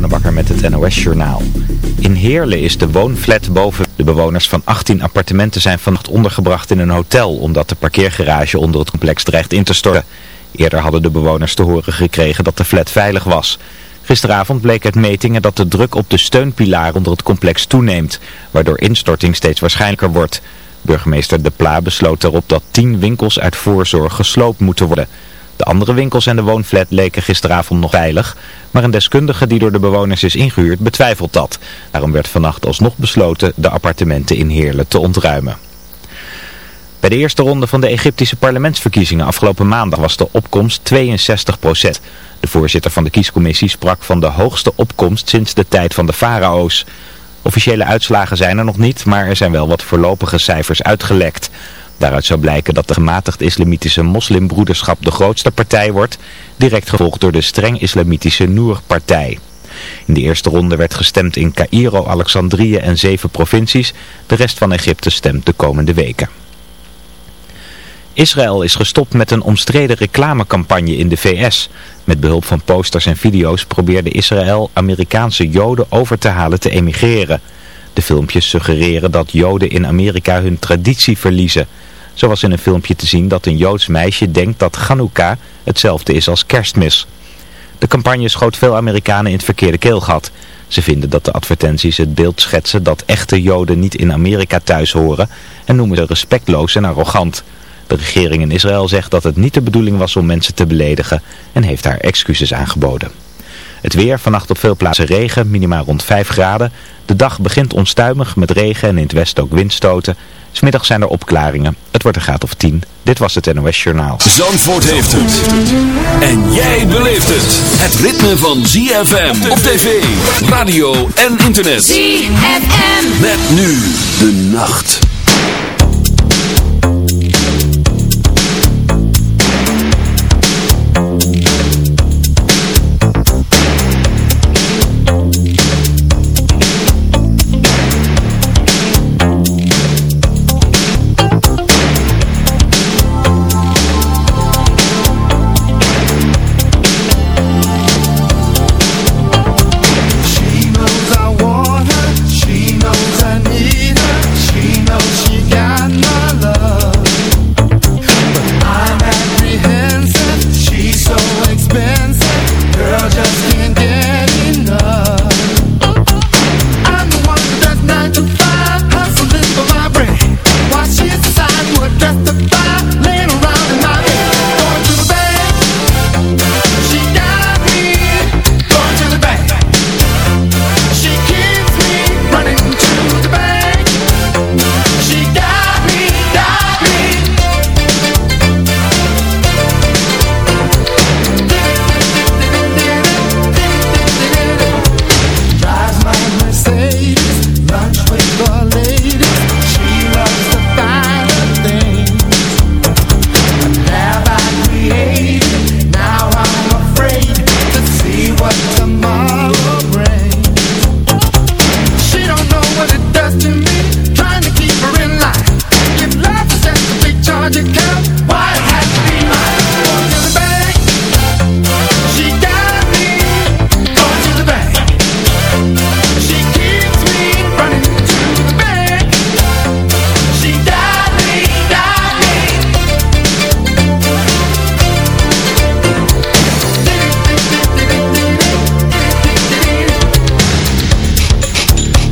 Met het NOS Journaal. In Heerlen is de woonflat boven. De bewoners van 18 appartementen zijn vannacht ondergebracht in een hotel... omdat de parkeergarage onder het complex dreigt in te storten. Eerder hadden de bewoners te horen gekregen dat de flat veilig was. Gisteravond bleek uit metingen dat de druk op de steunpilaar onder het complex toeneemt... waardoor instorting steeds waarschijnlijker wordt. Burgemeester De Pla besloot erop dat 10 winkels uit voorzorg gesloopt moeten worden... De andere winkels en de woonflat leken gisteravond nog veilig, maar een deskundige die door de bewoners is ingehuurd betwijfelt dat. Daarom werd vannacht alsnog besloten de appartementen in Heerlen te ontruimen. Bij de eerste ronde van de Egyptische parlementsverkiezingen afgelopen maandag was de opkomst 62% De voorzitter van de kiescommissie sprak van de hoogste opkomst sinds de tijd van de farao's. Officiële uitslagen zijn er nog niet, maar er zijn wel wat voorlopige cijfers uitgelekt. Daaruit zou blijken dat de gematigd islamitische moslimbroederschap de grootste partij wordt, direct gevolgd door de streng islamitische Noor-partij. In de eerste ronde werd gestemd in Cairo, Alexandrië en zeven provincies. De rest van Egypte stemt de komende weken. Israël is gestopt met een omstreden reclamecampagne in de VS. Met behulp van posters en video's probeerde Israël Amerikaanse joden over te halen te emigreren. De filmpjes suggereren dat joden in Amerika hun traditie verliezen. Zo was in een filmpje te zien dat een Joods meisje denkt dat Chanukka hetzelfde is als kerstmis. De campagne schoot veel Amerikanen in het verkeerde keelgat. Ze vinden dat de advertenties het beeld schetsen dat echte Joden niet in Amerika thuis horen en noemen ze respectloos en arrogant. De regering in Israël zegt dat het niet de bedoeling was om mensen te beledigen en heeft haar excuses aangeboden. Het weer, vannacht op veel plaatsen regen, minimaal rond 5 graden. De dag begint onstuimig met regen en in het westen ook windstoten. Smiddag zijn er opklaringen. Het wordt een graad of 10. Dit was het NOS Journaal. Zandvoort heeft het. En jij beleeft het. Het ritme van ZFM op tv, radio en internet. ZFM. Met nu de nacht.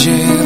changes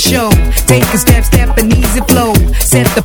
show. Take a step, step and easy flow. Set the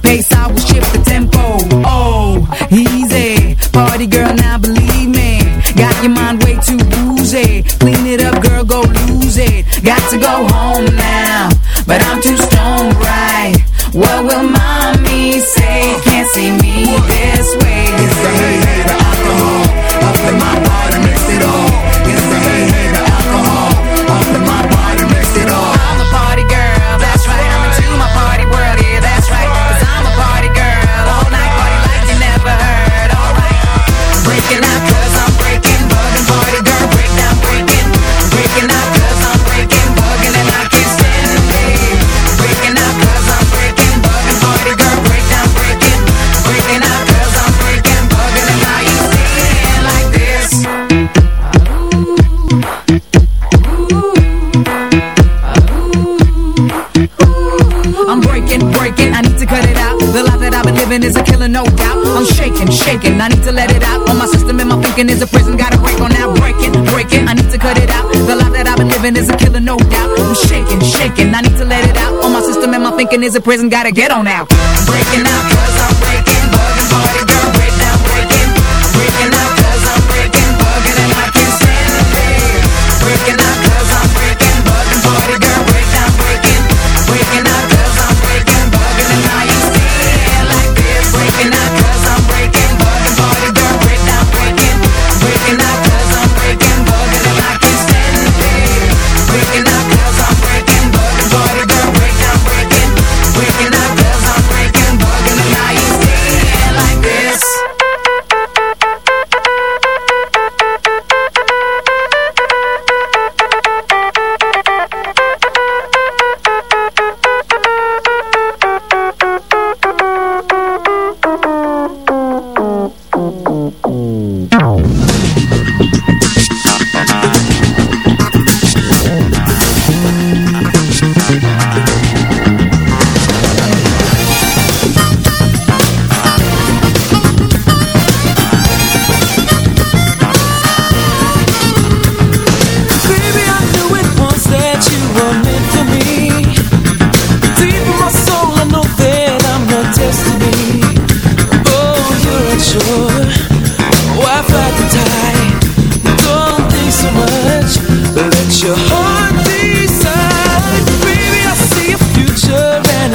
is a killer, no doubt. I'm shaking, shaking. I need to let it out. On my system and my thinking is a prison. Gotta break on out. Breaking, breaking. I need to cut it out. The life that I've been living is a killer, no doubt. I'm shaking, shaking. I need to let it out. On my system and my thinking is a prison. Gotta get on out. I'm breaking out.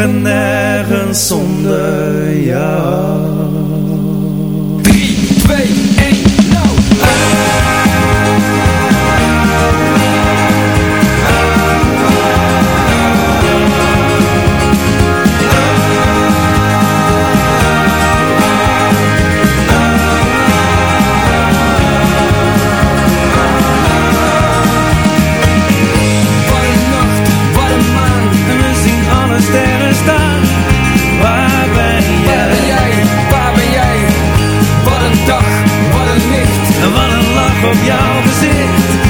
Ik ben op jouw gezicht.